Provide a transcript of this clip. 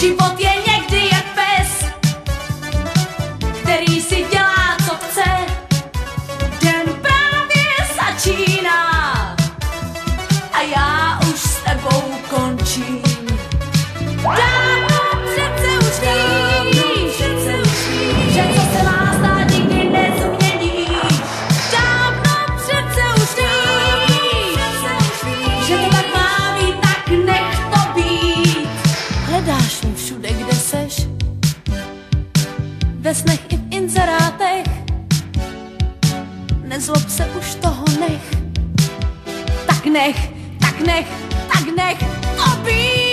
Život je někdy jak pes, který si dělá, co chce. Den právě začíná a já už s tebou končím. Hledáš mě všude, kde seš, ve snech i v inzerátech. Nezlob se už toho nech, tak nech, tak nech, tak nech to být.